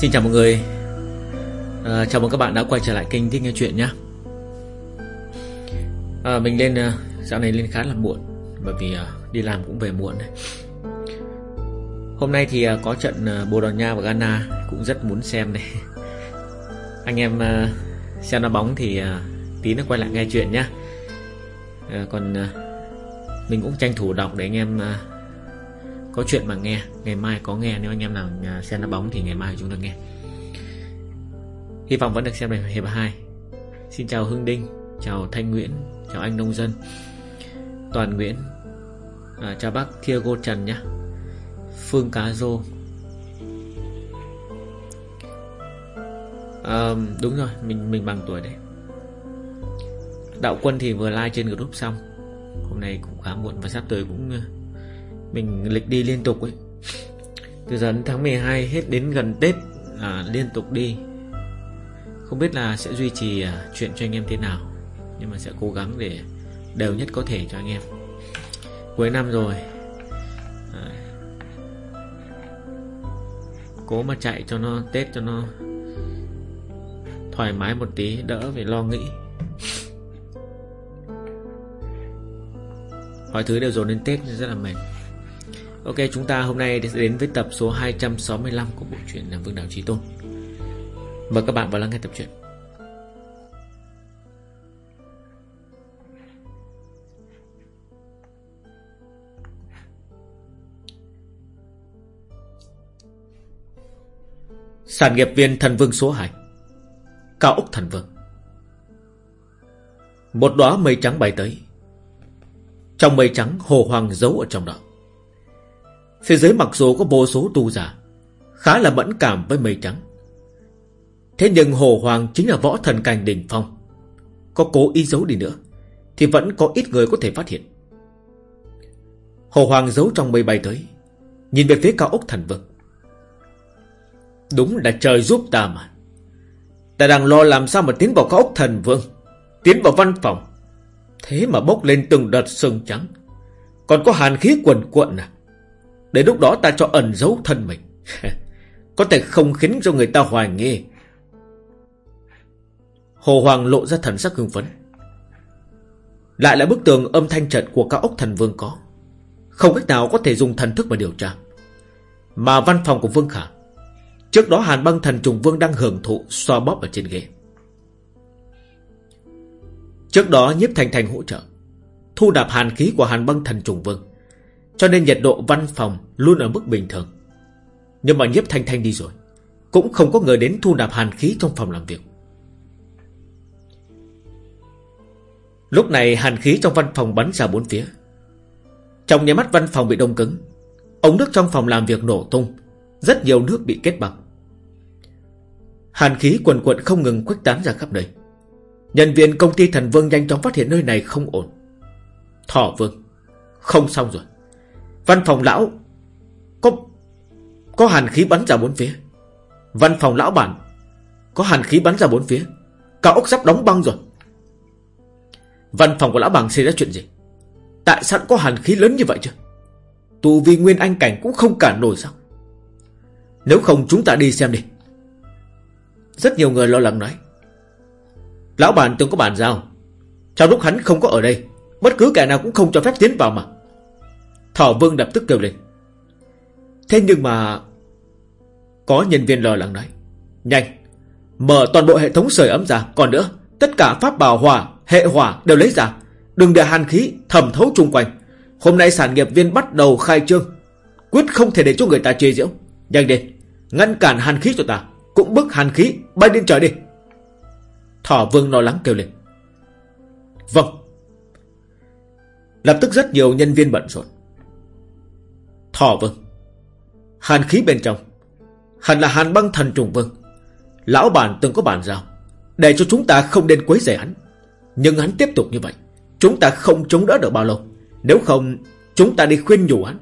Xin chào mọi người. À, Chào mừng các bạn đã quay trở lại kênh Thích Nghe Chuyện nhé. À, Mình lên à, Dạo này lên khá là muộn Bởi vì à, đi làm cũng về muộn đấy. Hôm nay thì à, có trận à, Bồ Đào Nha và Ghana Cũng rất muốn xem này Anh em à, xem nó bóng thì à, Tí nữa quay lại nghe chuyện nhé. À, Còn à, Mình cũng tranh thủ đọc để anh em à, có chuyện mà nghe Ngày mai có nghe nếu anh em nào à, xem đá bóng Thì ngày mai chúng ta nghe. Hy vọng vẫn được xem được hiệp 2 Xin chào Hưng Đinh Chào Thanh Nguyễn Chào anh Nông Dân Toàn Nguyễn à, Chào bác Thiago Trần nhé Phương Cá Rô. À, Đúng rồi Mình mình bằng tuổi đấy. Đạo Quân thì vừa like trên group xong. Hôm nay cũng khá muộn Và sắp tới cũng à, mình lịch đi liên tục ấy. Từ giờ đến tháng 12 hết đến gần Tết à, Liên tục đi. Không biết là sẽ duy trì à, chuyện cho anh em thế nào Nhưng mà sẽ cố gắng để Đều nhất có thể cho anh em. Cuối năm rồi à, Cố mà chạy cho nó Tết cho nó Thoải mái một tí Đỡ phải lo nghĩ. Mọi thứ đều dồn đến Tết rất là mệt. Ok, chúng ta hôm nay sẽ đến với tập số 265 của bộ truyện Vương Đảo Trí Tôn. Mời các bạn vào lắng nghe tập truyện. Sản nghiệp viên thần vương số 2 Cao úc thần vương. Một đóa mây trắng bay tới. Trong mây trắng hồ hoàng giấu ở trong đó thế giới mặc dù có vô số tu giả, Khá là mẫn cảm với mây trắng. Thế nhưng Hồ Hoàng chính là võ thần cảnh đỉnh phong. Có cố ý giấu đi nữa, Thì vẫn có ít người có thể phát hiện. Hồ Hoàng giấu trong mây bay tới, Nhìn về phía cao ốc thần vực. Đúng là trời giúp ta mà. Ta đang lo làm sao mà tiến vào cao ốc thần vương, Tiến vào văn phòng. Thế mà bốc lên từng đợt sương trắng. Còn có hàn khí quần cuộn à. Đến lúc đó ta cho ẩn giấu thân mình. Có thể không khiến cho người ta hoài nghi. Hồ Hoàng lộ ra thần sắc hưng phấn. Lại là bức tường âm thanh trận của cao ốc thần vương có. Không cách nào có thể dùng thần thức mà điều tra. Mà văn phòng của Vương Khả, Trước đó Hàn băng thần trùng vương đang hưởng thụ xoa bóp ở trên ghế. Trước đó nhiếp thành thành hỗ trợ, Thu đạp hàn khí của hàn băng thần trùng vương cho nên nhiệt độ văn phòng luôn ở mức bình thường. Nhưng mà nhiếp thanh thanh đi rồi, Cũng không có người đến thu nạp hàn khí trong phòng làm việc. Lúc này hàn khí trong văn phòng bắn ra bốn phía. Trong nhà mắt văn phòng bị đông cứng, Ống nước trong phòng làm việc nổ tung, Rất nhiều nước bị kết bằng Hàn khí quần quận không ngừng khuếch tán ra khắp nơi. Nhân viên công ty thần vương nhanh chóng phát hiện nơi này không ổn. Thỏ vương, Không xong rồi. Văn phòng lão Có Có hàn khí bắn ra bốn phía. Văn phòng lão bản Có hàn khí bắn ra bốn phía. Cao ốc sắp đóng băng rồi. Văn phòng của lão bằng xảy ra chuyện gì? Tại sao có hàn khí lớn như vậy chứ? Tù Vi nguyên anh cảnh cũng không cản nổi sao? Nếu không chúng ta đi xem đi. Rất nhiều người lo lắng nói. Lão bản từng có bàn giao Trong lúc hắn không có ở đây, Bất cứ kẻ nào cũng không cho phép tiến vào mà. Thỏ Vương đập tức kêu lên. Thế nhưng mà Có nhân viên lo lắng nói, Nhanh, Mở toàn bộ hệ thống sưởi ấm ra, Còn nữa, Tất cả pháp bảo hỏa, Hệ hỏa đều lấy ra. Đừng để hàn khí thẩm thấu chung quanh. Hôm nay sản nghiệp viên bắt đầu khai trương, Quyết không thể để cho người ta chê giễu. Nhanh đi Ngăn cản hàn khí cho ta, Cũng bức hàn khí bay lên trời đi. Thỏ vương lo lắng kêu lên. Vâng. Lập tức rất nhiều nhân viên bận rộn. Thọ vương. Hàn khí bên trong. Hẳn là hàn băng thần trùng vương. Lão bản từng có bản giao. Để cho chúng ta không nên quấy rầy hắn. Nhưng hắn tiếp tục như vậy. Chúng ta không chống đỡ được bao lâu. Nếu không, chúng ta đi khuyên nhủ hắn.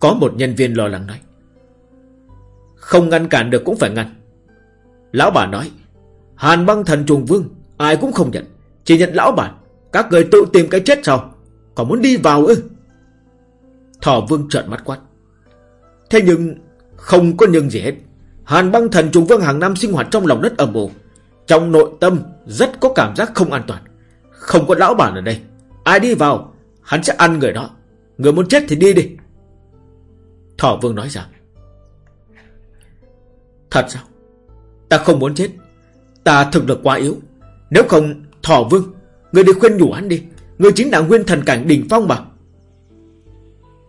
Có một nhân viên lo lắng nói. Không ngăn cản được cũng phải ngăn. Lão bản nói. Hàn băng thần trùng vương, Ai cũng không nhận. Chỉ nhận lão bản Các người tự tìm cái chết sao Còn muốn đi vào ư? Thỏ vương trợn mắt quát. Thế nhưng, không có nhưng gì hết. Hàn băng thần trùng vương hàng năm sinh hoạt trong lòng đất ẩm ồ Trong nội tâm, rất có cảm giác không an toàn. Không có lão bản ở đây. Ai đi vào, Hắn sẽ ăn người đó. Người muốn chết thì đi đi. Thỏ vương nói rằng, Thật sao? Ta không muốn chết. Ta thực lực quá yếu. Nếu không Thỏ vương, Người đi khuyên nhủ hắn đi. Người chính là nguyên thần cảnh đỉnh phong mà.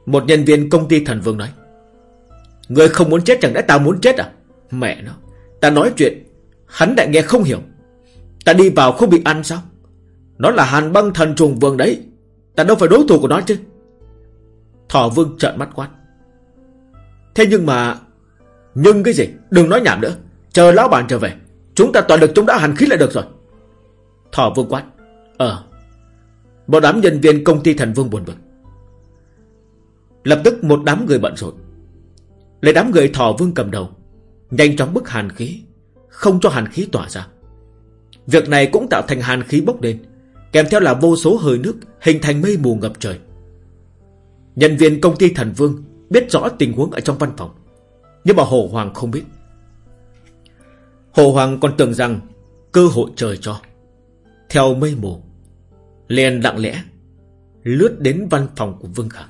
Một nhân viên công ty thần vương nói, Người không muốn chết chẳng lẽ ta muốn chết à? Mẹ nó, Ta nói chuyện, Hắn đã nghe không hiểu. Ta đi vào không bị ăn sao? Nó là hàn băng thần trùng vương đấy, Ta đâu phải đối thủ của nó chứ. Thỏ vương trợn mắt quát, Thế nhưng mà, Nhưng cái gì? Đừng nói nhảm nữa, Chờ lão bản trở về, Chúng ta toàn lực chúng đã hàn khí lại được rồi. Thỏ vương quát Ờ. Một đám nhân viên công ty thần vương buồn bực Lập tức một đám người bận rộn. Lấy đám người thỏ vương cầm đầu, Nhanh chóng bức hàn khí, Không cho hàn khí tỏa ra. Việc này cũng tạo thành hàn khí bốc lên, Kèm theo là vô số hơi nước Hình thành mây mù ngập trời. Nhân viên công ty thần vương Biết rõ tình huống ở trong văn phòng, Nhưng mà Hồ Hoàng không biết. Hồ Hoàng còn tưởng rằng Cơ hội trời cho. Theo mây mù, liền lặng lẽ Lướt đến văn phòng của Vương Khả.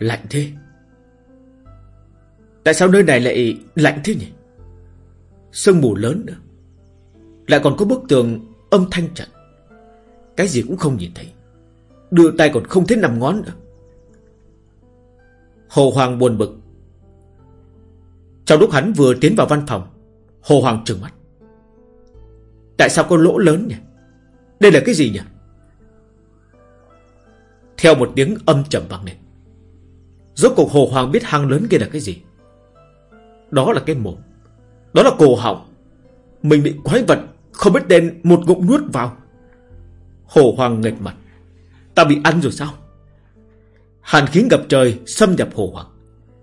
Lạnh thế. Tại sao nơi này lại lạnh thế nhỉ? Sương mù lớn nữa. Lại còn có bức tường âm thanh trận Cái gì cũng không nhìn thấy. Đưa tay còn không thấy nằm ngón nữa. Hồ Hoàng buồn bực. Trong lúc hắn vừa tiến vào văn phòng, Hồ Hoàng trừng mắt. Tại sao có lỗ lớn nhỉ? Đây là cái gì nhỉ? Theo một tiếng âm trầm vang lên. Rốt cuộc Hồ Hoàng biết hang lớn kia là cái gì? Đó là cái mồm. Đó là cổ họng. Mình bị quái vật Không biết tên một ngụm nuốt vào. Hồ Hoàng nghệt mặt. Ta bị ăn rồi sao? Hàn khí ngập trời xâm nhập Hồ Hoàng.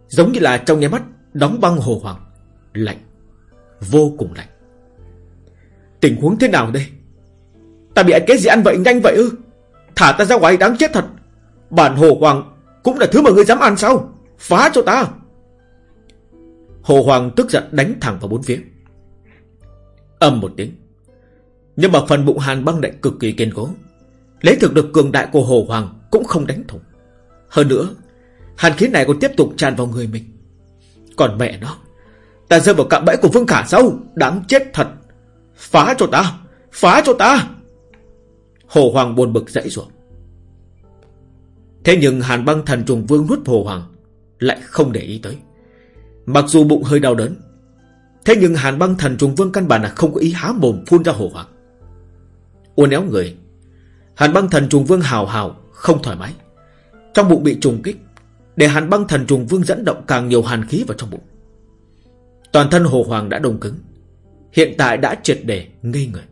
Giống như là trong nhà mắt Đóng băng Hồ Hoàng. Lạnh. Vô cùng lạnh. Tình huống thế nào đây? Ta bị cái gì ăn vậy, nhanh vậy ư? Thả ta ra ngoài, đáng chết thật. Bản Hồ Hoàng cũng là thứ mà ngươi dám ăn sao? Phá cho ta! Hồ Hoàng tức giận đánh thẳng vào bốn phía. Âm một tiếng. Nhưng mà phần bụng hàn băng lại cực kỳ kiên cố. Lấy thực lực cường đại của Hồ Hoàng Cũng không đánh thủng. Hơn nữa, Hàn khí này còn tiếp tục tràn vào người mình. Còn mẹ nó, Ta rơi vào cạm bẫy của Vương Khả sao Đáng chết thật. Phá cho ta! Phá cho ta! Hồ Hoàng buồn bực dãy ruộng. Thế nhưng Hàn băng thần trùng vương nuốt Hồ Hoàng, Lại không để ý tới. Mặc dù bụng hơi đau đớn, Thế nhưng Hàn băng thần trùng vương căn bản là không có ý há mồm phun ra Hồ Hoàng. Uốn éo người, Hàn băng thần trùng vương hào hào, Không thoải mái. Trong bụng bị trùng kích, Để hàn băng thần trùng vương dẫn động càng nhiều hàn khí vào trong bụng. Toàn thân Hồ Hoàng đã đông cứng, Hiện tại đã triệt để ngây người.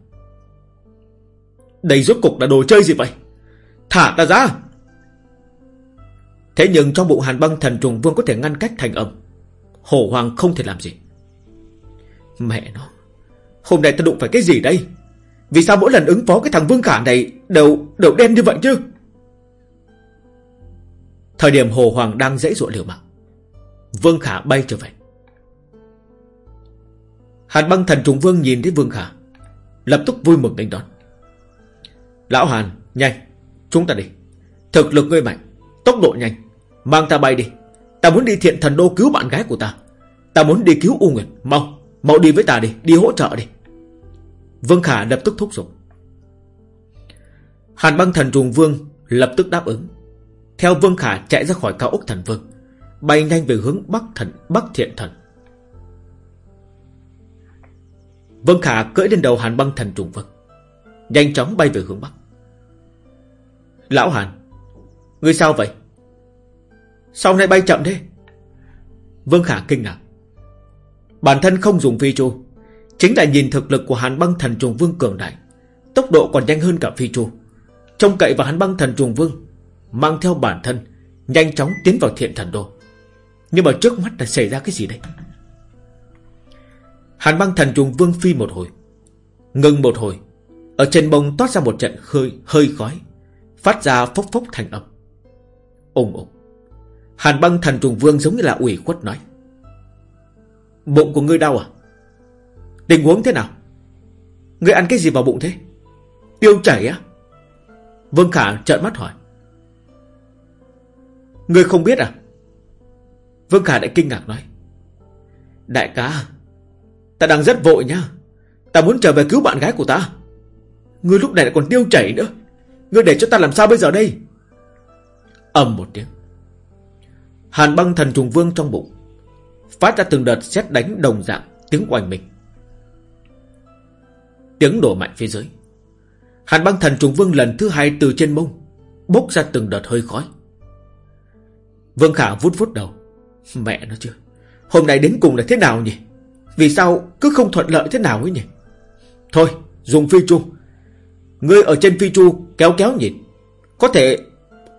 Đây rốt cục là đồ chơi gì vậy? Thả ta ra! Thế nhưng trong bụng hàn băng thần trùng vương có thể ngăn cách thành âm. Hổ hoàng không thể làm gì. Mẹ nó, Hôm nay ta đụng phải cái gì đây? Vì sao mỗi lần ứng phó cái thằng vương khả này Đều đều đen như vậy chứ? Thời điểm Hồ Hoàng đang dễ dụa liều mạng, Vương Khả bay trở về. Hàn băng thần trùng vương nhìn thấy Vương Khả, Lập tức vui mừng đánh đón. Lão Hàn, Nhanh, Chúng ta đi. Thực lực ngươi mạnh, Tốc độ nhanh. Mang ta bay đi. Ta muốn đi thiện thần đô cứu bạn gái của ta. Ta muốn đi cứu U Nguyệt. Mau Mau đi với ta đi. Đi hỗ trợ đi. Vương Khả lập tức thúc giục. Hàn băng thần trùng vương Lập tức đáp ứng. Theo Vương Khả chạy ra khỏi cao ốc thần vương, Bay nhanh về hướng Bắc thần, Bắc thiện thần. Vương Khả cưỡi lên đầu Hàn băng thần trùng vương, Nhanh chóng bay về hướng Bắc. Lão Hàn, Ngươi sao vậy? Sao nay bay chậm thế? Vương Khả kinh ngạc. Bản thân không dùng phi chu Chính là nhìn thực lực của hàn băng thần trùng vương cường đại Tốc độ còn nhanh hơn cả phi chu. Trông cậy vào hàn băng thần trùng vương Mang theo bản thân Nhanh chóng tiến vào thiện thần đô. Nhưng mà trước mắt đã xảy ra cái gì đây? Hàn băng thần trùng vương phi một hồi Ngừng một hồi. Ở trên bông toát ra một trận hơi, hơi khói Phát ra phốc phốc thành âm. Ôm ôm Hàn băng thần trùng vương giống như là ủy khuất nói. Bụng của ngươi đau à? Tình huống thế nào? Ngươi ăn cái gì vào bụng thế? Tiêu chảy á? Vương Khả trợn mắt hỏi. Ngươi không biết à? Vương Khả lại kinh ngạc nói. Đại ca, Ta đang rất vội nha Ta muốn trở về cứu bạn gái của ta. Ngươi lúc này lại còn tiêu chảy nữa. Ngươi để cho ta làm sao bây giờ đây? Ầm một tiếng. Hàn băng thần trùng vương trong bụng. Phát ra từng đợt xét đánh đồng dạng Tiếng quanh mình. Tiếng đổ mạnh phía dưới. Hàn băng thần trùng vương lần thứ hai từ trên mông, Bốc ra từng đợt hơi khói. Vương Khả vút vút đầu. Mẹ nó chưa Hôm nay đến cùng là thế nào nhỉ? Vì sao cứ không thuận lợi thế nào ấy nhỉ? Thôi, dùng phi chu. Ngươi ở trên phi chu kéo kéo nhìn Có thể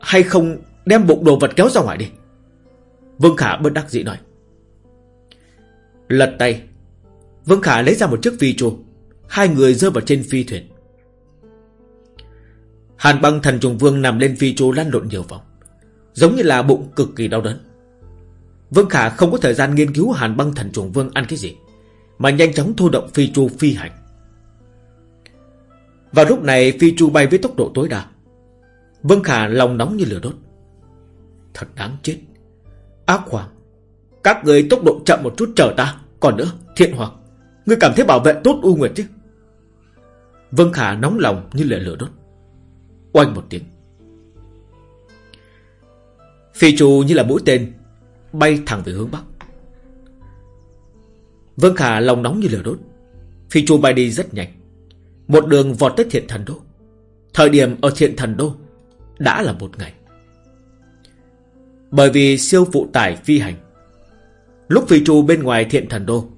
hay không đem bụng đồ vật kéo ra ngoài đi? Vương Khả bất đắc dĩ nói. Lật tay. Vương Khả lấy ra một chiếc phi trùng, Hai người rơi vào trên phi thuyền. Hàn băng thần trùng vương nằm lên phi chu lăn lộn nhiều vòng. Giống như là bụng cực kỳ đau đớn. Vương Khả không có thời gian nghiên cứu hàn băng thần trùng vương ăn cái gì Mà nhanh chóng thu động phi chu phi hành. Vào lúc này phi chu bay với tốc độ tối đa. Vương Khả lòng nóng như lửa đốt. Thật đáng chết. Ác hoàng Các người tốc độ chậm một chút chờ ta. Còn nữa, thiện hoàng, Ngươi cảm thấy bảo vệ tốt U Nguyệt chứ? Vương Khả nóng lòng như lửa lửa đốt. Oanh một tiếng. Phi trù như là mũi tên Bay thẳng về hướng Bắc. Vương Khả lòng nóng như lửa đốt. Phi trù bay đi rất nhanh. Một đường vọt tới thiện thần đô. Thời điểm ở thiện thần đô Đã là một ngày. Bởi vì siêu phụ tải phi hành. Lúc phi trù bên ngoài thiện thần đô,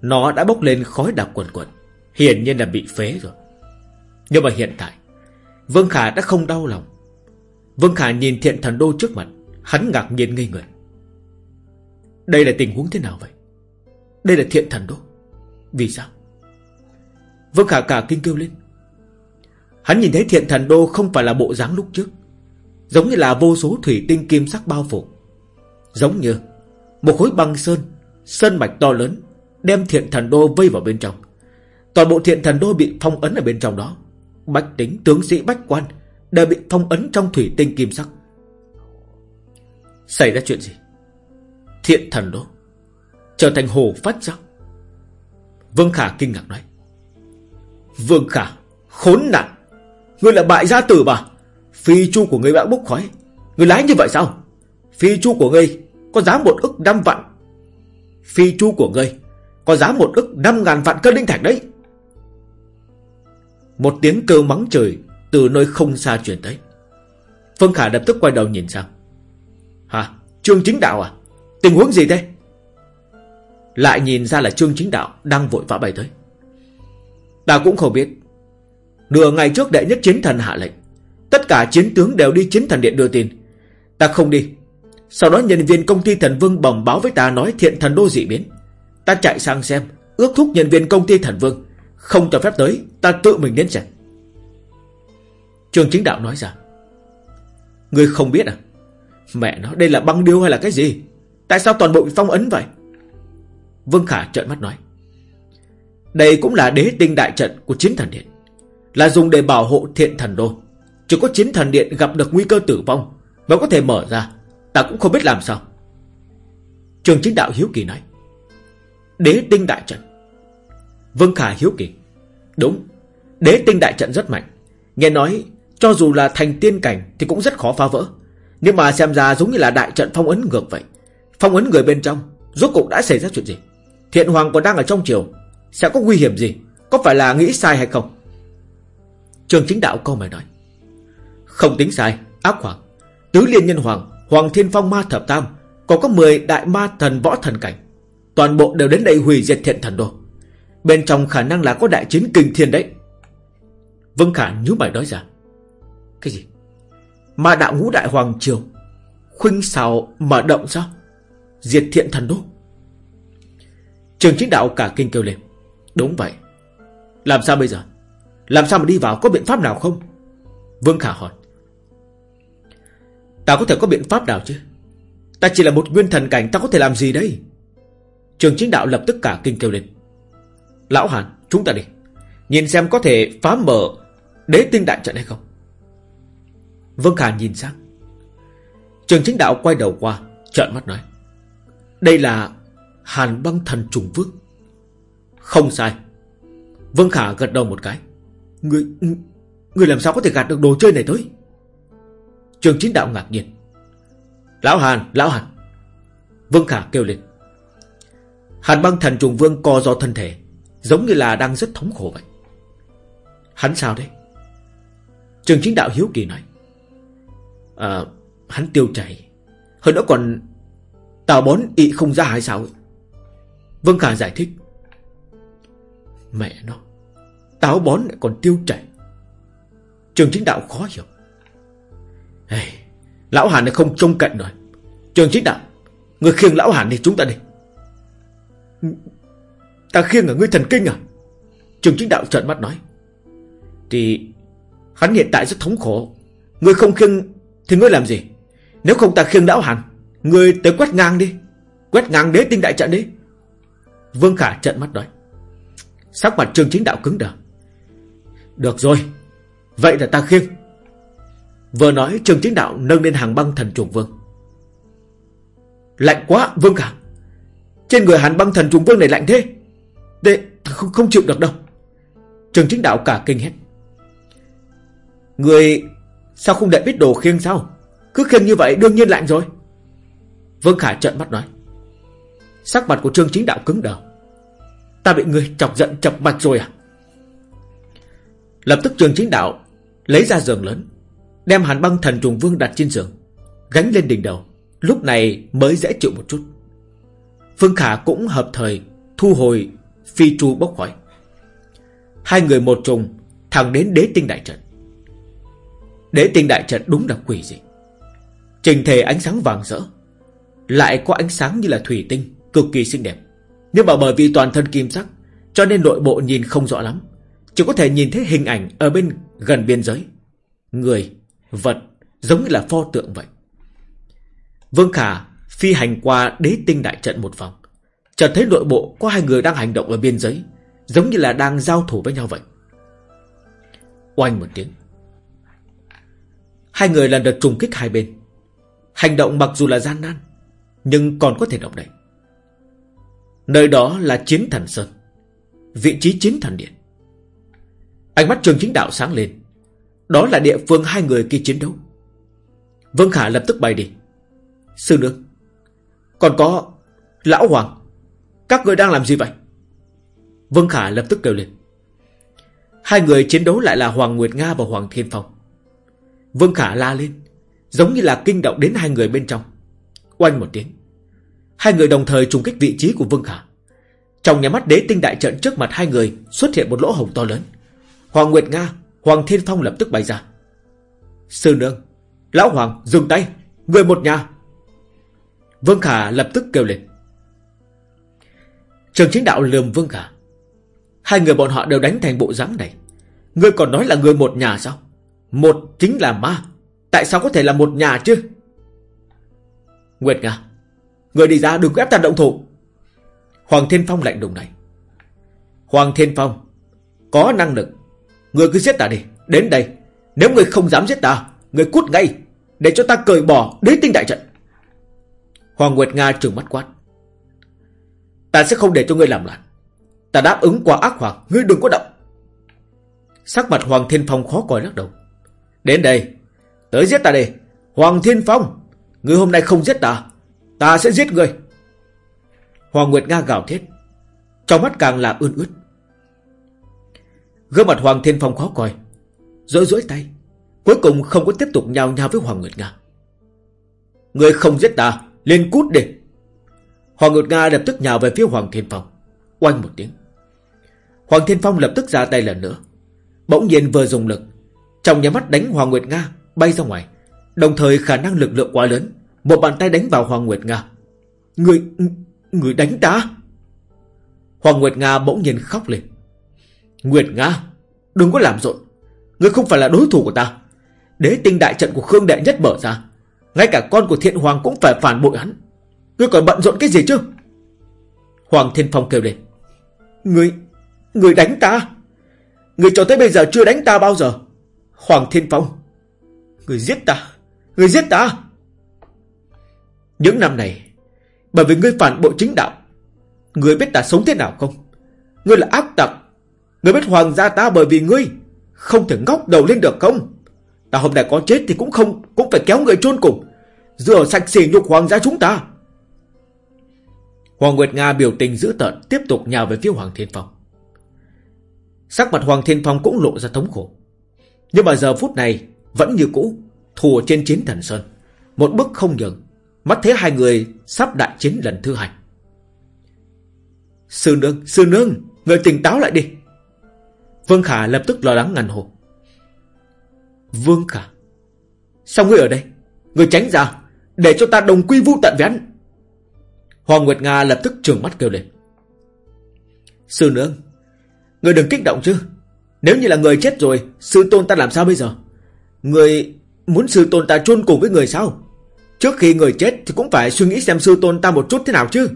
Nó đã bốc lên khói đặc quần quần, Hiển nhiên là bị phế rồi. Nhưng mà hiện tại, Vương Khả đã không đau lòng. Vương Khả nhìn thiện thần đô trước mặt, Hắn ngạc nhiên ngây người. Đây là tình huống thế nào vậy? Đây là thiện thần đô? Vì sao? Vương Khả cả kinh kêu lên. Hắn nhìn thấy thiện thần đô không phải là bộ dáng lúc trước. Giống như là vô số thủy tinh kim sắc bao phủ. Giống như Một khối băng sơn Sơn mạch to lớn, Đem thiện thần đô vây vào bên trong. Toàn bộ thiện thần đô bị phong ấn ở bên trong đó. Bách tính, tướng sĩ, bách quan Đều bị phong ấn trong thủy tinh kim sắc. Xảy ra chuyện gì? Thiện thần đô Trở thành hồ phát sao? Vương Khả kinh ngạc nói. Vương Khả, Khốn nạn. Ngươi là bại gia tử mà. Phi chu của người đã bốc khói. Người lái như vậy sao? Phi chu của ngươi có giá một ức năm vạn. Phi chu của ngươi có giá một ức năm ngàn vạn cân linh thạch đấy. Một tiếng kêu mắng trời Từ nơi không xa truyền tới. Phương Khả lập tức quay đầu nhìn sang. Hả? Trương Chính Đạo à? Tình huống gì thế? Lại nhìn ra là Trương Chính Đạo Đang vội vã bay tới. Ta cũng không biết. Nửa ngày trước đệ nhất chiến thần hạ lệnh Tất cả chiến tướng đều đi chiến thần điện đưa tin. Ta không đi. Sau đó nhân viên công ty thần vương bẩm báo với ta nói thiện thần đô dị biến. Ta chạy sang xem, Ước thúc nhân viên công ty thần vương. Không cho phép tới, Ta tự mình đến xem. Trường chính đạo nói ra. Người không biết à? Mẹ nó, đây là băng điêu hay là cái gì? Tại sao toàn bộ bị phong ấn vậy? Vương Khả trợn mắt nói. Đây cũng là đế tinh đại trận của chiến thần điện. Là dùng để bảo hộ thiện thần đô. Chỉ có chiến thần điện gặp được nguy cơ tử vong Mới có thể mở ra. Ta cũng không biết làm sao. Trường chính đạo hiếu kỳ nói. Đế tinh đại trận. Vương Khả hiếu kỳ. Đúng. Đế tinh đại trận rất mạnh. Nghe nói, cho dù là thành tiên cảnh Thì cũng rất khó phá vỡ. Nhưng mà xem ra giống như là đại trận phong ấn ngược vậy. Phong ấn người bên trong, Rốt cục đã xảy ra chuyện gì? Thiện Hoàng còn đang ở trong triều, Sẽ có nguy hiểm gì? Có phải là nghĩ sai hay không? Trường chính đạo câu mày nói. Không tính sai, Ác Hoàng. Tứ Liên Nhân Hoàng Hoàng Thiên Phong Ma Thập Tam, Còn có 10 đại ma thần võ thần cảnh. Toàn bộ đều đến đây hủy diệt thiện thần đồ Bên trong khả năng là có đại chiến kinh thiên đấy. Vân Khả nhíu mày nói ra. Cái gì? Ma đạo ngũ đại hoàng triều, Khuynh xào mở động sao? Diệt thiện thần đô? Trường chính đạo cả kinh kêu lên. Đúng vậy. Làm sao bây giờ? Làm sao mà đi vào? Có biện pháp nào không? Vương Khả hỏi. Ta có thể có biện pháp nào chứ? Ta chỉ là một nguyên thần cảnh, Ta có thể làm gì đây? Trường chính đạo lập tức cả kinh kêu lên. Lão Hàn, chúng ta đi. Nhìn xem có thể phá mở Đế tinh đại trận hay không. Vương Khả nhìn sang. Trường chính đạo quay đầu qua, Trợn mắt nói. Đây là Hàn băng thần trùng vương. Không sai. Vương Khả gật đầu một cái. Người Người làm sao có thể gạt được đồ chơi này tới? Trường chính đạo ngạc nhiên. Lão Hàn Lão Hàn. Vương Khả kêu lên. Hàn băng thần trùng vương co do thân thể Giống như là đang rất thống khổ vậy. Hắn sao đấy? Trường chính đạo hiếu kỳ nói. À, Hắn tiêu chảy. Hơn nữa còn Tào bón ị không ra hay sao Vương Khả giải thích. Mẹ nó Táo bón lại còn tiêu chảy. Trường chính đạo khó hiểu hey, Lão Hàn này không trông cạnh rồi Trường chính đạo Người khiêng lão Hàn đi chúng ta đi. Ta khiêng ở ngươi thần kinh à? Trường chính đạo trợn mắt nói. Thì Hắn hiện tại rất thống khổ. Ngươi không khiêng Thì ngươi làm gì? Nếu không ta khiêng lão Hàn Ngươi tới quét ngang đi. Quét ngang đế tinh đại trận đi. Vương Khả trợn mắt nói. Sắc mặt trường chính đạo cứng đờ. Được rồi Vậy là ta khiêng. Vừa nói trường chính đạo nâng lên hàng băng thần trùng vương. Lạnh quá Vương cả. Trên người hàn băng thần trùng vương này lạnh thế. Đệ không, không chịu được đâu. Trường chính đạo cả kinh hết Người Sao không để biết đồ khiêng sao? Cứ khiêng như vậy đương nhiên lạnh rồi. Vương Khả trợn mắt nói. Sắc mặt của trương chính đạo cứng đờ. Ta bị người chọc giận chọc mặt rồi à? Lập tức trương chính đạo Lấy ra giường lớn Đem hàn băng thần trùng vương đặt trên giường Gánh lên đỉnh đầu Lúc này mới dễ chịu một chút. Phương Khả cũng hợp thời Thu hồi phi tru bốc khỏi Hai người một trùng Thẳng đến đế tinh đại trận. Đế tinh đại trận đúng là quỷ gì? Trình thể ánh sáng vàng rỡ Lại có ánh sáng như là thủy tinh Cực kỳ xinh đẹp. Nhưng mà bởi vì toàn thân kim sắc Cho nên nội bộ nhìn không rõ lắm Chỉ có thể nhìn thấy hình ảnh ở bên gần biên giới. Người, vật Giống như là pho tượng vậy. Vương Khả phi hành qua đế tinh đại trận một vòng, Chợt thấy nội bộ có hai người đang hành động ở biên giới, Giống như là đang giao thủ với nhau vậy. Oanh một tiếng. Hai người lần lượt trùng kích hai bên. Hành động mặc dù là gian nan, Nhưng còn có thể động đậy. Nơi đó là chiến thần Sơn, Vị trí chiến thần điện. Ánh mắt trường chính đạo sáng lên. Đó là địa phương hai người kia chiến đấu. Vương Khả lập tức bay đi. Sư nương, Còn có Lão Hoàng, Các người đang làm gì vậy? Vương Khả lập tức kêu lên. Hai người chiến đấu lại là Hoàng Nguyệt Nga và Hoàng Thiên Phong. Vương Khả la lên, Giống như là kinh động đến hai người bên trong. Oanh một tiếng, Hai người đồng thời trùng kích vị trí của Vương Khả Trong nhà mắt đế tinh đại trận trước mặt hai người Xuất hiện một lỗ hồng to lớn. Hoàng Nguyệt Nga Hoàng Thiên Phong lập tức bay ra. Sư nương, Lão Hoàng, dừng tay, Người một nhà. Vương Khả lập tức kêu lên. Trường chính đạo lườm Vương Khả. Hai người bọn họ đều đánh thành bộ dáng này. Ngươi còn nói là người một nhà sao? Một chính là ma. Tại sao có thể là một nhà chứ? Nguyệt Nga, Người đi ra đừng có ép ta động thủ. Hoàng Thiên Phong lạnh đùng này. Hoàng Thiên Phong, Có năng lực. Người cứ giết ta đi, Đến đây. Nếu người không dám giết ta, Người cút ngay, Để cho ta cởi bỏ đế tinh đại trận. Hoàng Nguyệt Nga trừng mắt quát. Ta sẽ không để cho ngươi làm loạn. Ta đáp ứng qua ác hoàng, Ngươi đừng có động. Sắc mặt Hoàng Thiên Phong khó coi lắc đầu. Đến đây, Tới giết ta đi. Hoàng Thiên Phong, Ngươi hôm nay không giết ta Ta sẽ giết ngươi. Hoàng Nguyệt Nga gào thét. Trong mắt càng là ươn ướt. Gương mặt Hoàng Thiên Phong khó coi. Rỗi rỗi tay. Cuối cùng không có tiếp tục nhào nhào với Hoàng Nguyệt Nga. Người không giết ta lên cút đi. Hoàng Nguyệt Nga lập tức nhào về phía Hoàng Thiên Phong. Oanh một tiếng. Hoàng Thiên Phong lập tức ra tay lần nữa. Bỗng nhiên vừa dùng lực, Trong nhà mắt đánh Hoàng Nguyệt Nga, bay ra ngoài. Đồng thời khả năng lực lượng quá lớn, Một bàn tay đánh vào Hoàng Nguyệt Nga. Người... Người đánh ta? Hoàng Nguyệt Nga bỗng nhiên khóc lên. Nguyệt Nga Đừng có làm rộn Ngươi không phải là đối thủ của ta Đế tinh đại trận của Khương Đệ Nhất mở ra ngay cả con của thiện hoàng cũng phải phản bội hắn Ngươi còn bận rộn cái gì chứ Hoàng Thiên Phong kêu lên. Ngươi, ngươi đánh ta. Ngươi cho tới bây giờ chưa đánh ta bao giờ. Hoàng Thiên Phong. Người giết ta. Người giết ta. Những năm này, bởi vì ngươi phản bội chính đạo, ngươi biết ta sống thế nào không? Ngươi là ác tặc. Ngươi biết hoàng gia ta bởi vì ngươi không thể ngóc đầu lên được không? Ta hôm nay có chết thì cũng không cũng phải kéo người chôn cùng, rửa sạch xỉ nhục hoàng gia chúng ta. Hoàng Nguyệt Nga biểu tình dữ tợn tiếp tục nhào về phía Hoàng Thiên Phong. Sắc mặt Hoàng Thiên Phong cũng lộ ra thống khổ. Nhưng mà giờ phút này vẫn như cũ, Thù trên chiến thần sơn, một bước không nhường, mắt thấy hai người sắp đại chiến lần thứ hai. Sư nương, sư nương, người tỉnh táo lại đi. Vương Khả lập tức lo lắng ngăn hồ. Vương Khả, sao ngươi ở đây? Ngươi tránh ra, để cho ta đồng quy vu tận với anh. Hoàng Nguyệt Nga lập tức trường mắt kêu lên. Sư nương, người đừng kích động chứ. Nếu như là người chết rồi, sư tôn ta làm sao bây giờ? Người muốn sư tôn ta chôn cùng với người sao? Trước khi người chết thì cũng phải suy nghĩ xem sư tôn ta một chút thế nào chứ.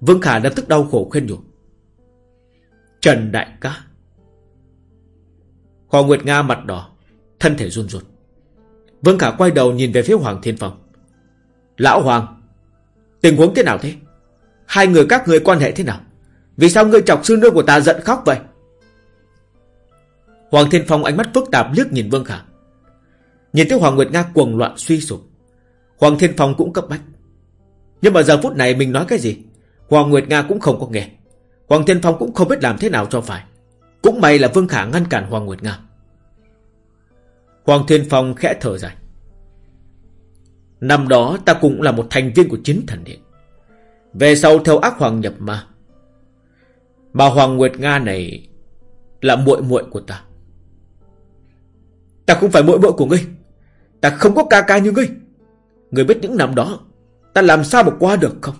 Vương Khả lập tức đau khổ khuyên nhủ. Trần Đại ca. Hoàng Nguyệt Nga mặt đỏ, thân thể run run. Vương Khả quay đầu nhìn về phía Hoàng Thiên Phong. Lão Hoàng, tình huống thế nào thế? Hai người các người quan hệ thế nào? Vì sao ngươi chọc sư nương của ta giận khóc vậy? Hoàng Thiên Phong ánh mắt phức tạp liếc nhìn Vương Khả. Nhìn thấy Hoàng Nguyệt Nga cuồng loạn suy sụp. Hoàng Thiên Phong cũng cấp bách. Nhưng mà giờ phút này mình nói cái gì? Hoàng Nguyệt Nga cũng không có nghe. Hoàng Thiên Phong cũng không biết làm thế nào cho phải. Cũng may là Vương Khả ngăn cản Hoàng Nguyệt Nga. Hoàng Thiên Phong khẽ thở dài. Năm đó ta cũng là một thành viên của chính thần điện. Về sau theo ác hoàng nhập ma. Mà Hoàng Nguyệt Nga này là muội muội của ta. Ta không phải muội muội của ngươi. Ta không có ca ca như ngươi. Ngươi biết những năm đó ta làm sao mà qua được không?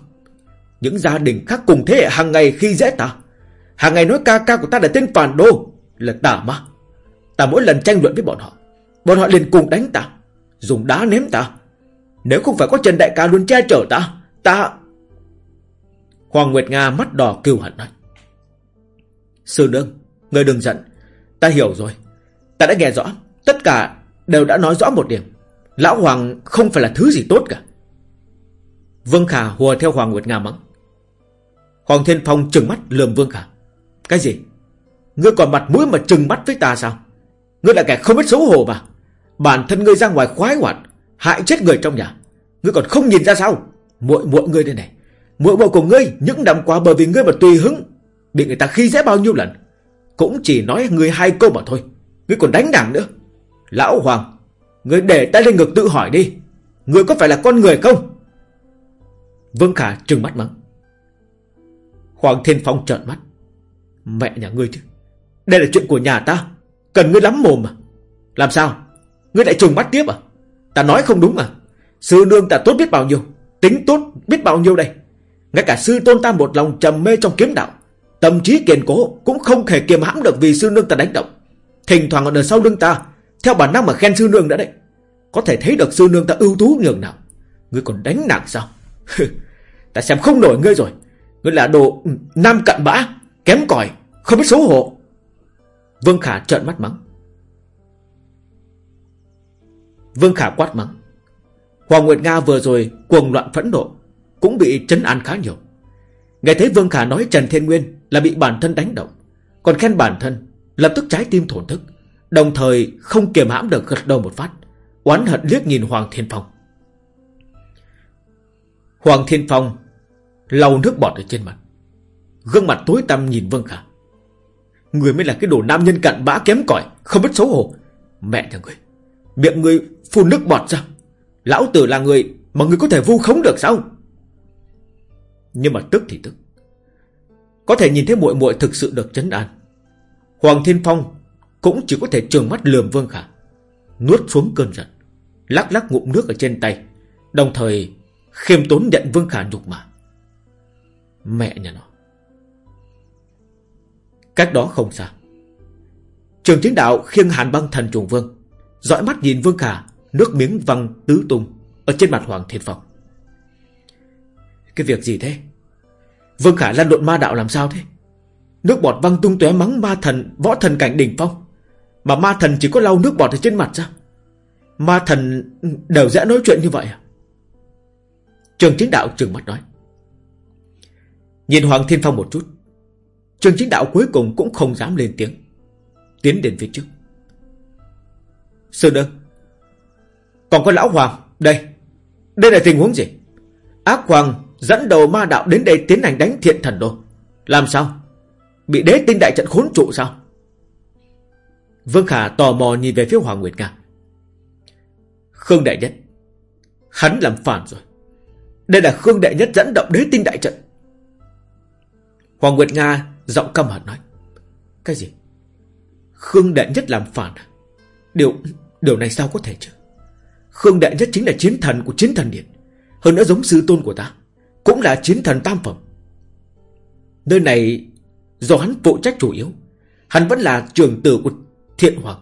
Những gia đình khác cùng thế hệ hàng ngày khi dễ ta. Hàng ngày nói ca ca của ta là tên phản đô, là tà ma. Ta mỗi lần tranh luận với bọn họ, bọn họ liền cùng đánh ta, dùng đá ném ta. Nếu không phải có Trần Đại ca luôn che chở ta, ta... Hoàng Nguyệt Nga mắt đỏ kêu hận nói. Sư nương, người đừng giận. Ta hiểu rồi. Ta đã nghe rõ. Tất cả đều đã nói rõ một điểm. Lão Hoàng không phải là thứ gì tốt cả. Vương Khả hùa theo Hoàng Nguyệt Nga mắng. Hoàng Thiên Phong trừng mắt lườm Vương Khả. Cái gì? Ngươi còn mặt mũi mà trừng mắt với ta sao? Ngươi là kẻ không biết xấu hổ mà. Bản thân ngươi ra ngoài khoái hoạt, hại chết người trong nhà. Ngươi còn không nhìn ra sao? Muội muội ngươi đây này. Muội muội của ngươi những năm qua bởi vì ngươi mà tùy hứng, bị người ta khi dễ bao nhiêu lần. Cũng chỉ nói ngươi hai câu mà thôi. Ngươi còn đánh đảng nữa. Lão Hoàng, ngươi để tay lên ngực tự hỏi đi. Ngươi có phải là con người không? Vương Khả trừng mắt mắng. Hoàng Thiên Phong trợn mắt. Mẹ nhà ngươi chứ. Đây là chuyện của nhà ta. Cần ngươi lắm mồm mà. Làm sao? Ngươi lại trừng mắt tiếp à? Ta nói không đúng à? Sư nương ta tốt biết bao nhiêu. Tính tốt biết bao nhiêu đây. Ngay cả sư tôn ta một lòng trầm mê trong kiếm đạo. Tâm trí kiên cố cũng không thể kiềm hãm được vì sư nương ta đánh động. Thỉnh thoảng ở đời sau lưng ta. Theo bản năng mà khen sư nương đã đấy. Có thể thấy được sư nương ta ưu tú nhường nào. Ngươi còn đánh nặng sao? ta xem không nổi ngươi rồi. Ngươi là đồ ừ, nam cận bã, kém cỏi, không biết xấu hổ. Vương Khả trợn mắt mắng. Vương Khả quát mắng. Hoàng Nguyệt Nga vừa rồi cuồng loạn phẫn nộ, cũng bị chấn an khá nhiều. Nghe thấy Vương Khả nói Trần Thiên Nguyên là bị bản thân đánh động, còn khen bản thân, lập tức trái tim thổn thức, đồng thời không kiềm hãm được gật đầu một phát, oán hận liếc nhìn Hoàng Thiên Phong. Hoàng Thiên Phong lau nước bọt ở trên mặt. Gương mặt tối tăm nhìn Vương Khả. Người mới là cái đồ nam nhân cặn bã kém cỏi, Không biết xấu hổ. Mẹ nhà người, Miệng người phun nước bọt ra. Lão tử là người mà người có thể vu khống được sao? Nhưng mà tức thì tức. Có thể nhìn thấy muội muội thực sự được chấn an. Hoàng Thiên Phong Cũng chỉ có thể trường mắt lườm Vương Khả, Nuốt xuống cơn giận, Lắc lắc ngụm nước ở trên tay, Đồng thời khiêm tốn nhận Vương Khả nhục mà Mẹ nhà nó. Cách đó không xa. Trường chiến đạo khiêng hàn băng thần trùng vương, dõi mắt nhìn Vương Khả, Nước miếng văng tứ tung Ở trên mặt Hoàng Thiên Phong. Cái việc gì thế? Vương Khả lăn lộn ma đạo làm sao thế? Nước bọt văng tung tóe mắng ma thần, Võ thần cảnh đỉnh phong. Mà ma thần chỉ có lau nước bọt ở trên mặt sao? Ma thần đều dễ nói chuyện như vậy à? Trường chính đạo trừng mắt nói. Nhìn Hoàng Thiên Phong một chút Trường chính đạo cuối cùng cũng không dám lên tiếng. Tiến đến phía trước. Sư đơn, Còn có lão Hoàng, Đây Đây là tình huống gì? Ác Hoàng dẫn đầu ma đạo đến đây tiến hành đánh thiện thần đồ Làm sao? Bị đế tinh đại trận khốn trụ sao? Vương Khả tò mò nhìn về phía Hoàng Nguyệt Nga. Khương Đại Nhất, Hắn làm phản rồi. Đây là Khương Đại Nhất dẫn động đế tinh đại trận. Hoàng Nguyệt Nga giọng căm hận nói, Cái gì? Khương Đại Nhất làm phản à? Điều điều này sao có thể chứ? Khương Đại Nhất chính là chiến thần của chiến thần điện. Hơn nữa giống sư tôn của ta, Cũng là chiến thần tam phẩm. Nơi này, Do hắn phụ trách chủ yếu, Hắn vẫn là trường tử của thiện hoàng,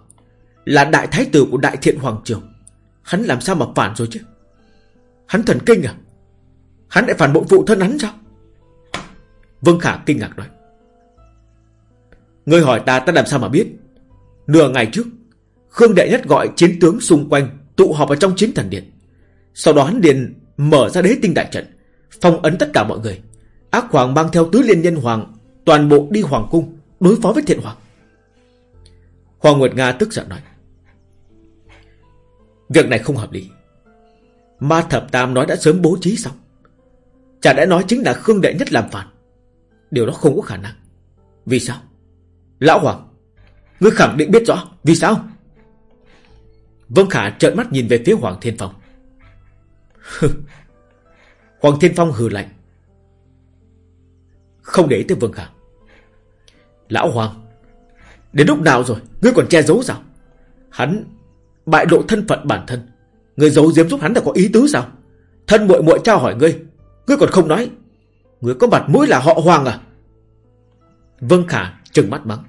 Là đại thái tử của đại thiện hoàng trường Hắn làm sao mà phản rồi chứ? Hắn thần kinh à? Hắn lại phản bội phụ thân hắn sao? Vương Khả kinh ngạc nói Ngươi hỏi ta ta làm sao mà biết? Nửa ngày trước, Khương Đệ Nhất gọi chiến tướng xung quanh Tụ họp ở trong chiến thần điện. Sau đó hắn liền mở ra đế tinh đại trận, Phong ấn tất cả mọi người. Ác Hoàng mang theo tứ liên nhân hoàng, Toàn bộ đi Hoàng cung, Đối phó với thiện hoàng. Hoàng Nguyệt Nga tức giận nói, Việc này không hợp lý. Ma Thập Tam nói đã sớm bố trí xong. Chả đã nói chính là Khương Đệ Nhất làm phản? Điều đó không có khả năng. Vì sao? Lão Hoàng, Ngươi khẳng định biết rõ, Vì sao? Vân Khả trợn mắt nhìn về phía Hoàng Thiên Phong. Hoàng Thiên Phong hừ lạnh. Không để ý tới Vương Khả. Lão Hoàng, Đến lúc nào rồi? Ngươi còn che giấu sao? Hắn bại lộ thân phận bản thân. Ngươi giấu giếm giúp hắn là có ý tứ sao? Thân muội muội trao hỏi ngươi Ngươi còn không nói. Ngươi có mặt mũi là họ Hoàng à? Vương Khả trừng mắt mắng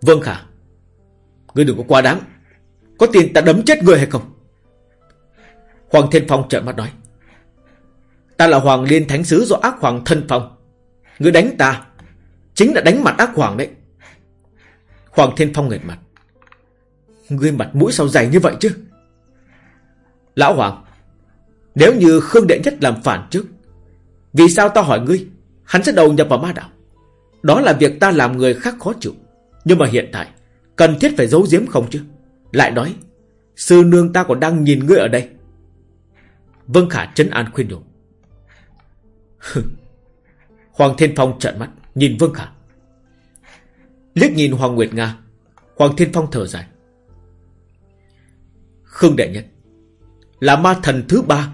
Vương Khả, Ngươi đừng có quá đáng. Có tiền ta đấm chết ngươi hay không? Hoàng Thiên Phong trợn mắt nói. Ta là Hoàng Liên Thánh Sứ do ác Hoàng thân phong. Ngươi đánh ta, Chính là đánh mặt ác Hoàng đấy. Hoàng Thiên Phong nghệt mặt. Ngươi mặt mũi sao dày như vậy chứ? Lão Hoàng, Nếu như Khương Đệ Nhất làm phản trước, Vì sao ta hỏi ngươi? Hắn sẽ đầu nhập vào ma đạo. Đó là việc ta làm người khác khó chịu. Nhưng mà hiện tại, Cần thiết phải giấu giếm không chứ? Lại nói, Sư nương ta còn đang nhìn ngươi ở đây. Vân Khả trấn an khuyên nhủ. Hoàng Thiên Phong trợn mắt, Nhìn Vương Khả. Liếc nhìn Hoàng Nguyệt Nga, Hoàng Thiên Phong thở dài. Khương Đệ Nhất, Là ma thần thứ ba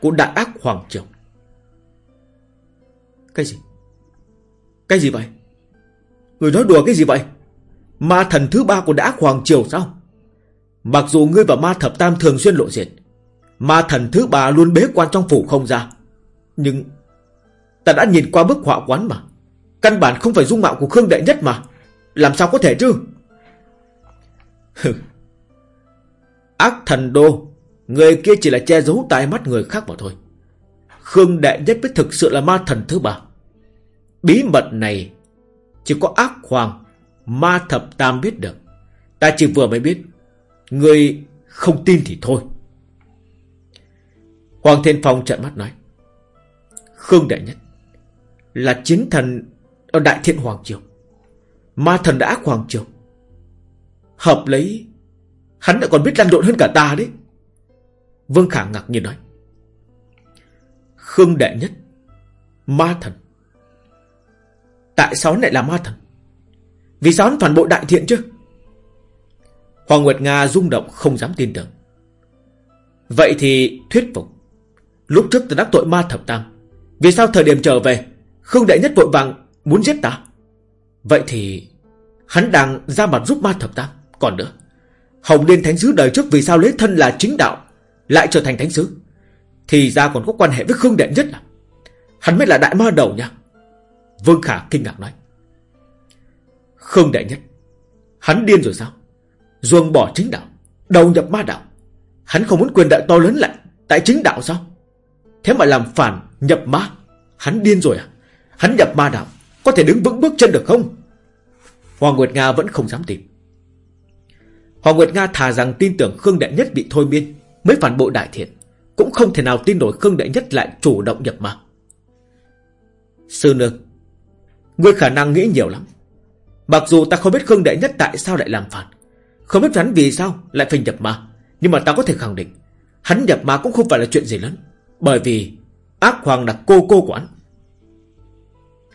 Của đại ác Hoàng Triều. Cái gì? Cái gì vậy? Người nói đùa cái gì vậy? Ma thần thứ ba của đã Hoàng Triều sao? Mặc dù ngươi và ma thập tam thường xuyên lộ diện, Ma thần thứ ba luôn bế quan trong phủ không ra. Nhưng Ta đã nhìn qua bức họa quán mà. Căn bản không phải dung mạo của Khương Đệ Nhất mà. Làm sao có thể chứ? Ác thần đô, Người kia chỉ là che giấu tai mắt người khác mà thôi. Khương Đệ Nhất mới thực sự là ma thần thứ ba. Bí mật này Chỉ có ác hoàng, Ma thập tam biết được. Ta chỉ vừa mới biết, Người không tin thì thôi. Hoàng Thiên Phong trợn mắt nói, Khương Đệ Nhất Là chiến thần Ở Đại Thiện Hoàng Triều. Ma thần đã ác Hoàng Triều. Hợp lấy, Hắn đã còn biết lăn lộn hơn cả ta đấy. Vương Khả ngạc nhiên nói, Khương Đệ Nhất, Ma thần. Tại sao hắn lại là ma thần? Vì sao hắn phản bội đại thiện chứ? Hoàng Nguyệt Nga rung động không dám tin tưởng. Vậy thì thuyết phục. Lúc trước ta đắc tội ma thập tam. Vì sao thời điểm trở về, Khương Đệ Nhất vội vàng muốn giết ta? Vậy thì Hắn đang ra mặt giúp ma thập tam. Còn nữa, Hồng Liên Thánh Sứ đời trước vì sao lấy thân là chính đạo, Lại trở thành Thánh Sứ? Thì ra còn có quan hệ với Khương Đệ Nhất à? Hắn mới là đại ma đầu nha. Vương Khả kinh ngạc nói. Khương đại Nhất. Hắn điên rồi sao? Ruồng bỏ chính đạo, Đầu nhập ma đạo. Hắn không muốn quyền đại to lớn lại Tại chính đạo sao? Thế mà làm phản, Nhập ma. Hắn điên rồi à? Hắn nhập ma đạo, Có thể đứng vững bước chân được không? Hoàng Nguyệt Nga vẫn không dám tìm Hoàng Nguyệt Nga thà rằng tin tưởng Khương đại Nhất bị thôi miên, Mới phản bội đại thiện. Cũng không thể nào tin nổi Khương đại Nhất lại chủ động nhập ma. Sư nương Ngươi khả năng nghĩ nhiều lắm. Mặc dù ta không biết Khương Đệ Nhất tại sao lại làm phản, Không biết hắn vì sao lại phải nhập ma, Nhưng mà ta có thể khẳng định, Hắn nhập ma cũng không phải là chuyện gì lớn, Bởi vì ác hoàng là cô cô của hắn.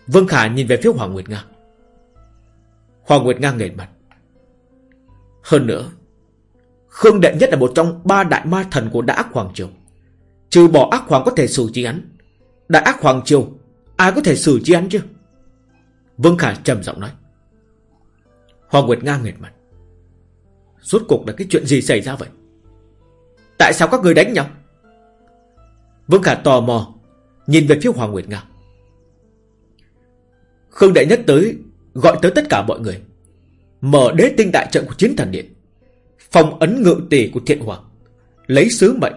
Vương Khả nhìn về phía Hoàng Nguyệt Nga. Hoàng Nguyệt Nga nghệt mặt. Hơn nữa, Khương Đệ Nhất là một trong ba đại ma thần của Đại Ác Hoàng Triều. Trừ bỏ ác hoàng có thể xử trí hắn, Đại ác Hoàng Triều, Ai có thể xử trí hắn chứ? Vương Khả trầm giọng nói. Hoàng Nguyệt Nga nghệt mặt. Rốt cuộc là cái chuyện gì xảy ra vậy? Tại sao các người đánh nhau? Vương Khả tò mò, Nhìn về phía Hoàng Nguyệt Nga Khương Đại Nhất tới, Gọi tới tất cả mọi người. Mở đế tinh đại trận của chiến thần điện, Phòng ấn ngự tỷ của thiện hoàng, Lấy sứ mệnh,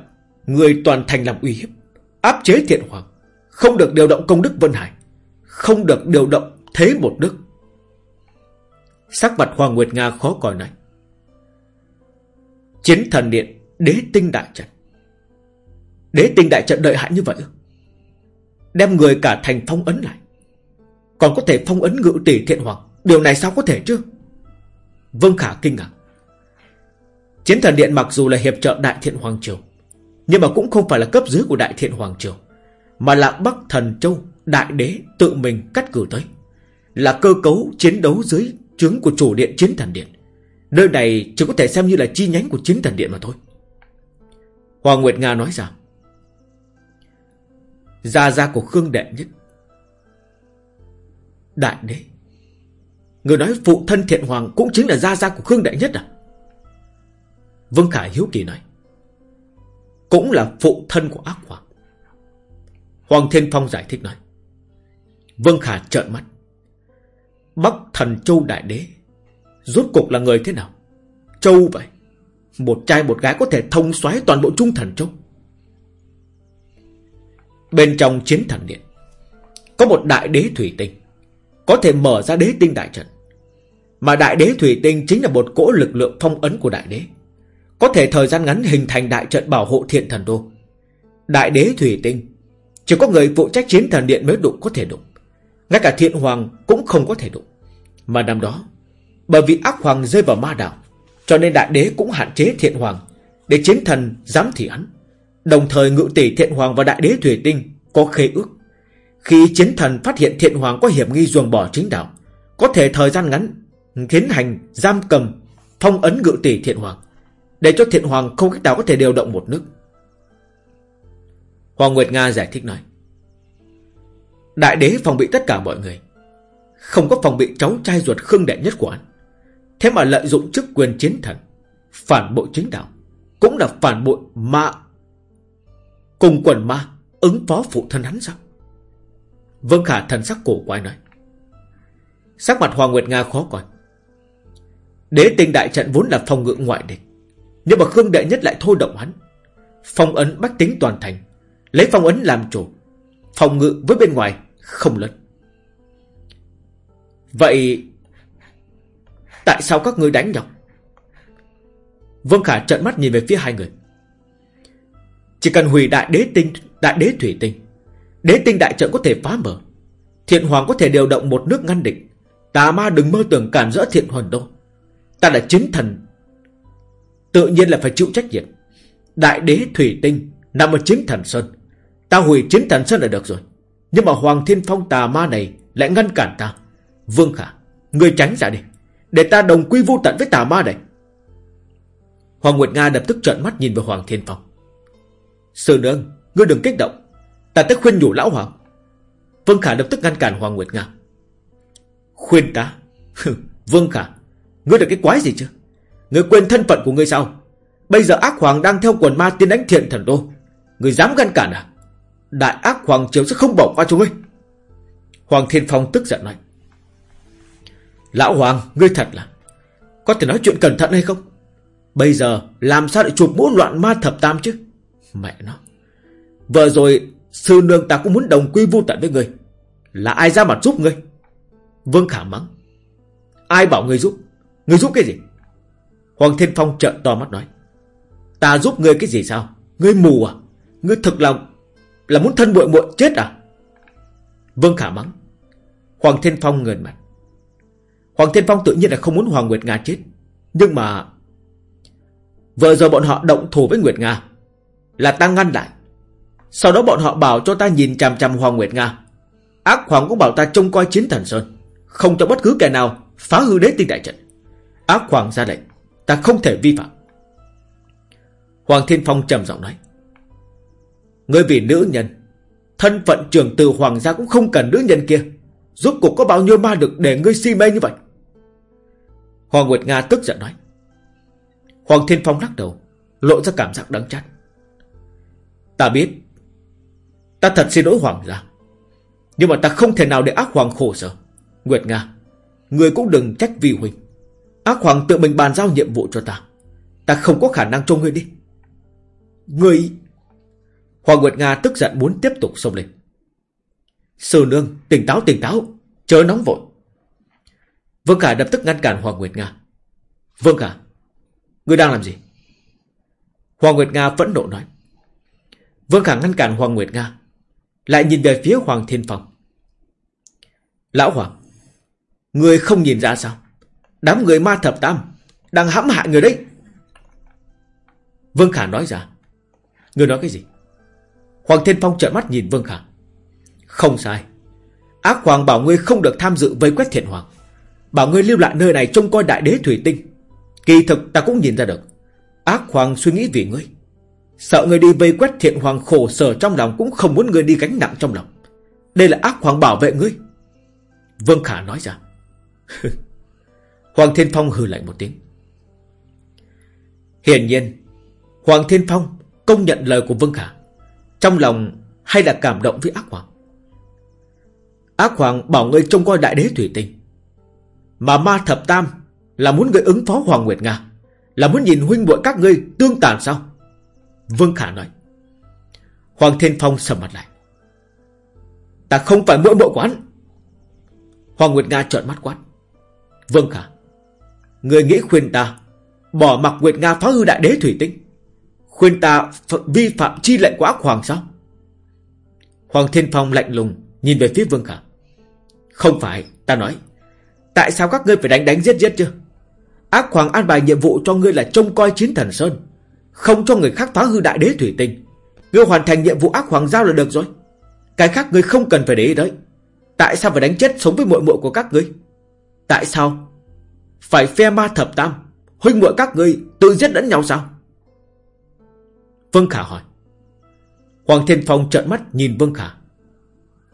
Người toàn thành làm uy hiếp, Áp chế thiện hoàng. Không được điều động công đức Vân Hải, Không được điều động thế một đức. Sắc mặt Hoàng Nguyệt Nga khó coi này. Chiến thần điện, Đế tinh đại trận. Đế tinh đại trận đợi hại như vậy Đem người cả thành phong ấn lại. Còn có thể phong ấn ngự tỷ thiện hoàng. Điều này sao có thể chứ? Vương Khả kinh ngạc. Chiến thần điện mặc dù là hiệp trợ Đại Thiện Hoàng Triều, Nhưng mà cũng không phải là cấp dưới của Đại Thiện Hoàng Triều, Mà là Bắc Thần Châu Đại Đế tự mình cắt cử tới. Là cơ cấu chiến đấu dưới trướng của chủ điện Chiến thần điện. Nơi này chỉ có thể xem như là chi nhánh của Chiến thần điện mà thôi. Hoàng Nguyệt Nga nói rằng, Gia gia của Khương Đệ Nhất, Đại Đế, Người nói phụ thân thiện hoàng Cũng chính là gia gia của Khương đệ Nhất à? Vương Khải hiếu kỳ nói, Cũng là phụ thân của ác hoàng. Hoàng Thiên Phong giải thích nói, Vương Khả trợn mắt Bắc thần châu đại đế Rốt cục là người thế nào Châu vậy Một trai một gái có thể thông xoáy toàn bộ trung thần châu Bên trong chiến thần điện, Có một đại đế thủy tinh, Có thể mở ra đế tinh đại trận mà đại đế thủy tinh chính là một cỗ lực lượng phong ấn của đại đế. Có thể thời gian ngắn hình thành đại trận bảo hộ thiện thần đô. Đại đế thủy tinh, chỉ có người phụ trách chiến thần điện mới đụng có thể đụng. Ngay cả thiện hoàng cũng không có thể đụng. Mà năm đó, bởi vì ác hoàng rơi vào ma đạo, cho nên đại đế cũng hạn chế thiện hoàng để chiến thần dám thị hắn. Đồng thời ngự tỷ thiện hoàng và đại đế thủy tinh có khế ước. Khi chiến thần phát hiện thiện hoàng có hiểm nghi ruồng bỏ chính đạo, có thể thời gian ngắn Tiến hành giam cầm Phong ấn ngự tỷ thiện hoàng Để cho thiện hoàng không cách nào có thể điều động một nước Hoàng Nguyệt Nga giải thích nói Đại đế phòng bị tất cả mọi người. Không có phòng bị cháu trai ruột khương đệ nhất của anh Thế mà lợi dụng chức quyền chiến thần, Phản bội chính đạo, Cũng là phản bội ma. Cùng quần ma Ứng phó phụ thân hắn sao? Vương Khả thần sắc cổ quái nói. Sắc mặt Hoàng Nguyệt Nga khó coi. Đế tinh đại trận vốn là phòng ngự ngoại địch, Nhưng mà Khương Đệ Nhất lại thôi động hắn. Phong ấn bách tính toàn thành, Lấy phong ấn làm chủ, Phòng ngự với bên ngoài không lớn. Vậy Tại sao các ngươi đánh nhau? Vương Khả trợn mắt nhìn về phía hai người. Chỉ cần hủy đại đế tinh, Đại đế thủy tinh, Đế tinh đại trận có thể phá mở, Thiện hoàng có thể điều động một nước ngăn địch, Tà ma đừng mơ tưởng cản rỡ thiện hoàng đâu. Ta là chiến thần, Tự nhiên là phải chịu trách nhiệm. Đại đế Thủy Tinh Nằm ở chiến thần Sơn, Ta hủy chiến thần Sơn là được rồi. Nhưng mà Hoàng Thiên Phong tà ma này Lại ngăn cản ta. Vương Khả, Người tránh ra đi, Để ta đồng quy vô tận với tà ma này. Hoàng Nguyệt Nga lập tức trợn mắt nhìn vào Hoàng Thiên Phong. Sư nương, Ngươi đừng kích động, Ta tới khuyên nhủ lão hoàng. Vương Khả lập tức ngăn cản Hoàng Nguyệt Nga. Khuyên ta? Vương Khả, Ngươi được cái quái gì chứ? Ngươi quên thân phận của ngươi sao? Bây giờ ác hoàng đang theo quần ma tiến đánh thiện thần đô, Ngươi dám ngăn cản à? Đại ác hoàng triều sẽ không bỏ qua cho ngươi. Hoàng Thiên Phong tức giận nói. Lão Hoàng, Ngươi thật là, Có thể nói chuyện cẩn thận hay không? Bây giờ làm sao để chụp mũ loạn ma thập tam chứ? Mẹ nó. Vừa rồi, Sư nương ta cũng muốn đồng quy vô tận với ngươi. Là ai ra mặt giúp ngươi? Vương Khả mắng. Ai bảo ngươi giúp? Ngươi giúp cái gì? Hoàng Thiên Phong trợn to mắt nói. Ta giúp ngươi cái gì sao? Ngươi mù à? Ngươi thực là là muốn thân muội muội chết à? Vương Khả mắng. Hoàng Thiên Phong ngẩn mặt. Hoàng Thiên Phong tự nhiên là không muốn Hoàng Nguyệt Nga chết. Nhưng mà Vừa giờ bọn họ động thủ với Nguyệt Nga. Là ta ngăn lại. Sau đó bọn họ bảo cho ta nhìn chằm chằm Hoàng Nguyệt Nga. Ác Hoàng cũng bảo ta trông coi chiến thần Sơn. Không cho bất cứ kẻ nào Phá hư đế tinh đại trận. Ác Hoàng ra lệnh. Ta không thể vi phạm. Hoàng Thiên Phong trầm giọng nói. Ngươi vì nữ nhân, Thân phận trưởng từ Hoàng gia cũng không cần nữ nhân kia. Rốt cuộc có bao nhiêu ma được để ngươi si mê như vậy? Hoàng Nguyệt Nga tức giận nói. Hoàng Thiên Phong lắc đầu, Lộ ra cảm giác đắng chát. Ta biết, Ta thật xin lỗi Hoàng gia, Nhưng mà ta không thể nào để ác Hoàng khổ sở. Nguyệt Nga Người cũng đừng trách vi huynh Ác Hoàng tự mình bàn giao nhiệm vụ cho ta Ta không có khả năng cho ngươi đi. Ngươi Hoàng Nguyệt Nga tức giận muốn tiếp tục xông lên. Sư nương, tỉnh táo tỉnh táo, Chớ nóng vội. Vương Khả lập tức ngăn cản Hoàng Nguyệt Nga. Vương Khả, Ngươi đang làm gì? Hoàng Nguyệt Nga vẫn nộ nói. Vương Khả ngăn cản Hoàng Nguyệt Nga, Lại nhìn về phía Hoàng Thiên Phong. Lão Hoàng Người không nhìn ra sao? Đám người ma thập tam Đang hãm hại người đấy. Vương Khả nói ra. Người nói cái gì? Hoàng Thiên Phong trợn mắt nhìn Vương Khả. Không sai. Ác Hoàng bảo ngươi không được tham dự vây quét thiện hoàng. Bảo ngươi lưu lại nơi này trông coi đại đế thủy tinh. Kỳ thực ta cũng nhìn ra được. Ác Hoàng suy nghĩ vì ngươi. Sợ ngươi đi vây quét thiện hoàng khổ sở trong lòng Cũng không muốn ngươi đi gánh nặng trong lòng. Đây là ác hoàng bảo vệ ngươi. Vương Khả nói ra. Hoàng Thiên Phong hừ lạnh một tiếng. Hiển nhiên, Hoàng Thiên Phong công nhận lời của Vương Khả. Trong lòng hay là cảm động với ác hoàng? Ác hoàng bảo ngươi trông coi đại đế thủy tinh. Mà ma thập tam Là muốn ngươi ứng phó Hoàng Nguyệt Nga, Là muốn nhìn huynh muội các ngươi tương tàn sao? Vương Khả nói. Hoàng Thiên Phong sầm mặt lại. Ta không phải mỗi bộ quán Hoàng Nguyệt Nga trợn mắt quát. Vương Khả, Người nghĩ khuyên ta Bỏ mặc Nguyệt Nga phá hư đại đế thủy tinh? Khuyên ta vi phạm chi lệnh của ác hoàng sao? Hoàng Thiên Phong lạnh lùng Nhìn về phía Vương Khả. Không phải, ta nói, Tại sao các ngươi phải đánh đánh giết giết chứ? Ác hoàng an bài nhiệm vụ cho ngươi là trông coi chiến thần Sơn, Không cho người khác phá hư đại đế thủy tinh. Ngươi hoàn thành nhiệm vụ ác hoàng giao là được rồi. Cái khác ngươi không cần phải để ý đấy Tại sao phải đánh chết sống với muội muội của các ngươi? Tại sao Phải phe ma thập tam, Huynh muội các ngươi tự giết lẫn nhau sao? Vương Khả hỏi. Hoàng Thiên Phong trợn mắt nhìn Vương Khả.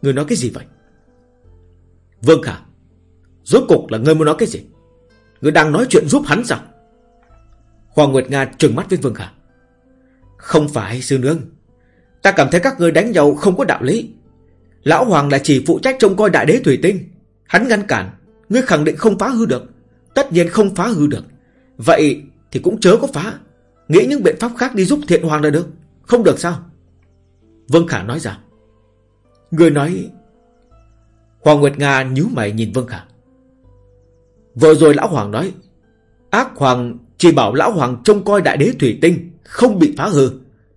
Người nói cái gì vậy? Vương Khả, Rốt cục là ngươi muốn nói cái gì? Ngươi đang nói chuyện giúp hắn sao? Hoàng Nguyệt Nga trừng mắt với Vương Khả. Không phải sư nương. Ta cảm thấy các ngươi đánh nhau không có đạo lý. Lão Hoàng là chỉ phụ trách trông coi đại đế thủy tinh. Hắn ngăn cản, Ngươi khẳng định không phá hư được. Tất nhiên không phá hư được. Vậy thì cũng chớ có phá. Nghĩ những biện pháp khác đi giúp thiện hoàng là được. Không được sao? Vương Khả nói ra. Người nói, Hoàng Nguyệt Nga nhíu mày nhìn Vương Khả. Vừa rồi Lão Hoàng nói, Ác Hoàng chỉ bảo Lão Hoàng trông coi đại đế thủy tinh, Không bị phá hư.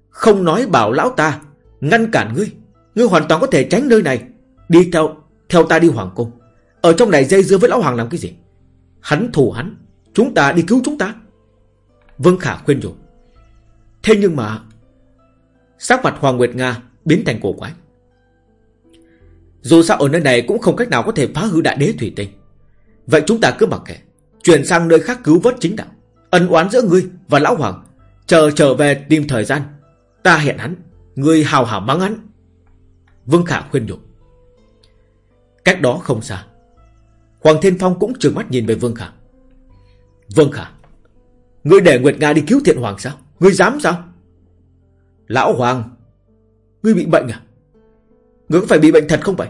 Không nói bảo Lão ta Ngăn cản ngươi. Ngươi hoàn toàn có thể tránh nơi này. Đi theo theo ta đi Hoàng Cung. Ở trong này dây dưa với Lão Hoàng làm cái gì? Hắn thù hắn. Chúng ta đi cứu chúng ta. Vương Khả khuyên nhủ. Thế nhưng mà, Sắc mặt Hoàng Nguyệt Nga biến thành cổ quái. Dù sao ở nơi này cũng không cách nào có thể phá hư đại đế thủy tinh. Vậy chúng ta cứ mặc kệ, Chuyển sang nơi khác cứu vớt chính đạo, Ân oán giữa ngươi và Lão Hoàng, Chờ trở về tìm thời gian. Ta hẹn hắn, Ngươi hào hảo mắng hắn. Vương Khả khuyên nhủ. Cách đó không xa, Hoàng Thiên Phong cũng trừng mắt nhìn về Vương Khả. Vương Khả, Ngươi để Nguyệt Nga đi cứu thiện hoàng sao? Ngươi dám sao? Lão Hoàng, Ngươi bị bệnh à? Ngươi có phải bị bệnh thật không vậy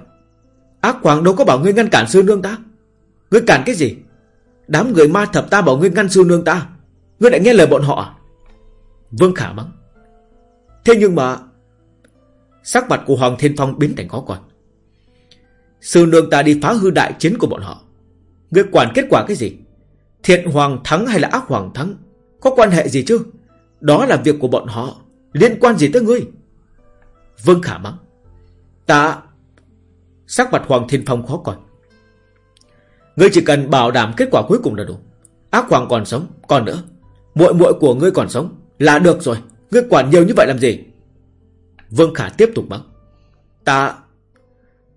Ác Hoàng đâu có bảo ngươi ngăn cản sư nương ta. Ngươi cản cái gì? Đám người ma thập ta bảo ngươi ngăn sư nương ta. Ngươi đã nghe lời bọn họ à? Vương Khả mắng. Thế nhưng mà, Sắc mặt của Hoàng Thiên Phong biến thành khó coi. Sư nương ta đi phá hư đại chiến của bọn họ. Ngươi quản kết quả cái gì? Thiện hoàng thắng hay là ác hoàng thắng? Có quan hệ gì chứ? Đó là việc của bọn họ. Liên quan gì tới ngươi? Vương Khả mắng. Ta Sắc mặt Hoàng Thiên Phong khó coi. Ngươi chỉ cần bảo đảm kết quả cuối cùng là đủ. Ác hoàng còn sống, Còn nữa. Muội muội của ngươi còn sống Là được rồi. Ngươi quản nhiều như vậy làm gì? Vương Khả tiếp tục mắng. Ta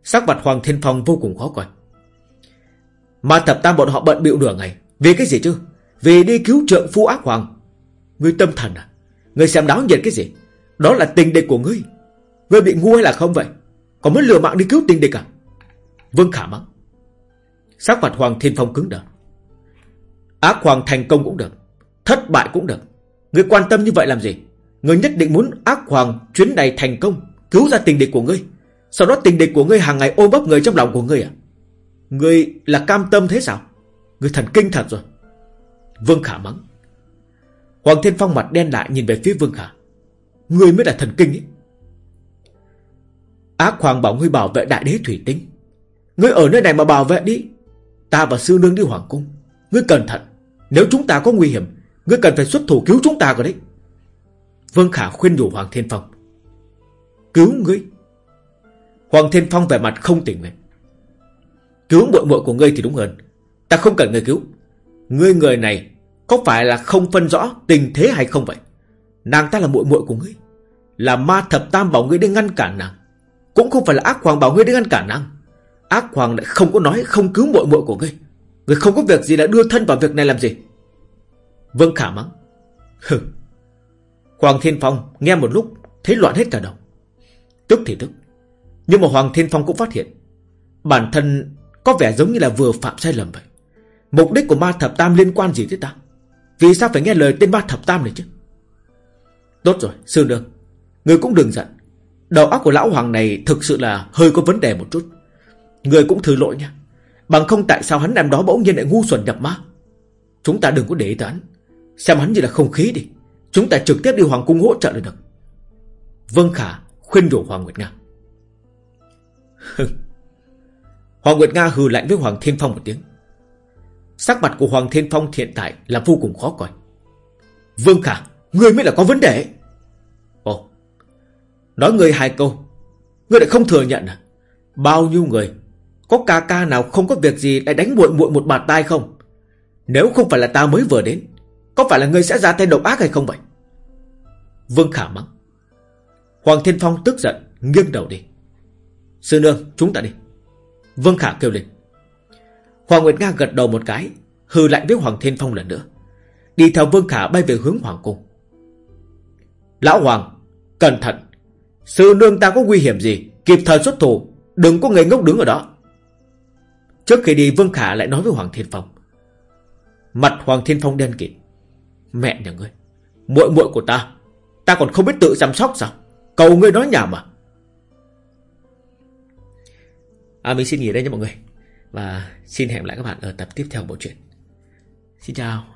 Sắc mặt Hoàng Thiên Phong vô cùng khó coi. Mà thập tam bọn họ bận bịu nửa ngày. Vì cái gì chứ? Vì đi cứu trượng phu ác hoàng. Ngươi tâm thần à? Ngươi xem đáo nhiệt cái gì? Đó là tình địch của ngươi. Ngươi bị ngu hay là không vậy? Còn muốn lừa mạng đi cứu tình địch à? Vương Khả mắng. Sắc mặt Hoàng Thiên Phong cứng đờ. Ác Hoàng thành công cũng được, Thất bại cũng được. Ngươi quan tâm như vậy làm gì? Ngươi nhất định muốn ác Hoàng chuyến này thành công, Cứu ra tình địch của ngươi. Sau đó tình địch của ngươi hàng ngày ôm bắp người trong lòng của ngươi à? Ngươi là cam tâm thế sao? Ngươi thần kinh thật rồi. Vương Khả mắng. Hoàng Thiên Phong mặt đen lại nhìn về phía Vương Khả Ngươi mới là thần kinh ấy. Ác Hoàng bảo ngươi bảo vệ đại đế thủy tinh. Ngươi ở nơi này mà bảo vệ đi. Ta và sư nương đi hoàng cung. Ngươi cẩn thận. Nếu chúng ta có nguy hiểm, Ngươi cần phải xuất thủ cứu chúng ta rồi đấy. Vương Khả khuyên nhủ Hoàng Thiên Phong. Cứu ngươi. Hoàng Thiên Phong vẻ mặt không tỉnh nguyện. Cứu muội muội của ngươi thì đúng hơn. Ta không cần người cứu. Ngươi người này có phải là không phân rõ tình thế hay không vậy? Nàng ta là muội muội của ngươi, Là ma thập tam bảo ngươi đi ngăn cản nàng. Cũng không phải là ác hoàng bảo ngươi đi ngăn cản nàng. Ác hoàng lại không có nói không cứu muội muội của ngươi. Ngươi không có việc gì đã đưa thân vào việc này làm gì? Vương Khả mắng. Hừ. Hoàng Thiên Phong nghe một lúc, Thấy loạn hết cả đầu. Tức thì tức. Nhưng mà Hoàng Thiên Phong cũng phát hiện, Bản thân có vẻ giống như là vừa phạm sai lầm vậy. Mục đích của ma thập tam liên quan gì tới ta? Vì sao phải nghe lời tên ba thập tam này chứ? Tốt rồi, Sư Nương. Người cũng đừng giận. Đầu óc của lão hoàng này thực sự là hơi có vấn đề một chút. Người cũng thử lỗi nha. Bằng không tại sao hắn làm đó bỗng nhiên lại ngu xuẩn nhập ma? Chúng ta đừng có để ý tới hắn. Xem hắn như là không khí đi. Chúng ta trực tiếp đi Hoàng Cung hỗ trợ là được. Vâng Khả, khuyên nhủ Hoàng Nguyệt Nga. Hoàng Nguyệt Nga hừ lạnh với Hoàng Thiên Phong một tiếng. Sắc mặt của Hoàng Thiên Phong hiện tại là vô cùng khó coi. Vương Khả, Ngươi mới là có vấn đề Ồ, Nói ngươi hai câu, Ngươi lại không thừa nhận à? Bao nhiêu người, Có ca ca nào không có việc gì lại đánh muội muội một bạt tai không? Nếu không phải là ta mới vừa đến, Có phải là ngươi sẽ ra tay độc ác hay không vậy? Vương Khả mắng. Hoàng Thiên Phong tức giận, Nghiêng đầu đi. Sư nương, chúng ta đi. Vương Khả kêu lên. Hoàng Nguyệt Nga gật đầu một cái, Hừ lại với Hoàng Thiên Phong lần nữa. Đi theo Vương Khả bay về hướng Hoàng Cung. Lão Hoàng, Cẩn thận. Sư nương ta có nguy hiểm gì, Kịp thời xuất thủ, Đừng có người ngốc đứng ở đó. Trước khi đi, Vương Khả lại nói với Hoàng Thiên Phong. Mặt Hoàng Thiên Phong đen kịt. Mẹ nhà ngươi, muội muội của ta Ta còn không biết tự chăm sóc sao? Cầu ngươi nói nhảm à? À mình xin nghỉ đây nha mọi người. Và xin hẹn lại các bạn ở tập tiếp theo bộ truyện. Xin chào.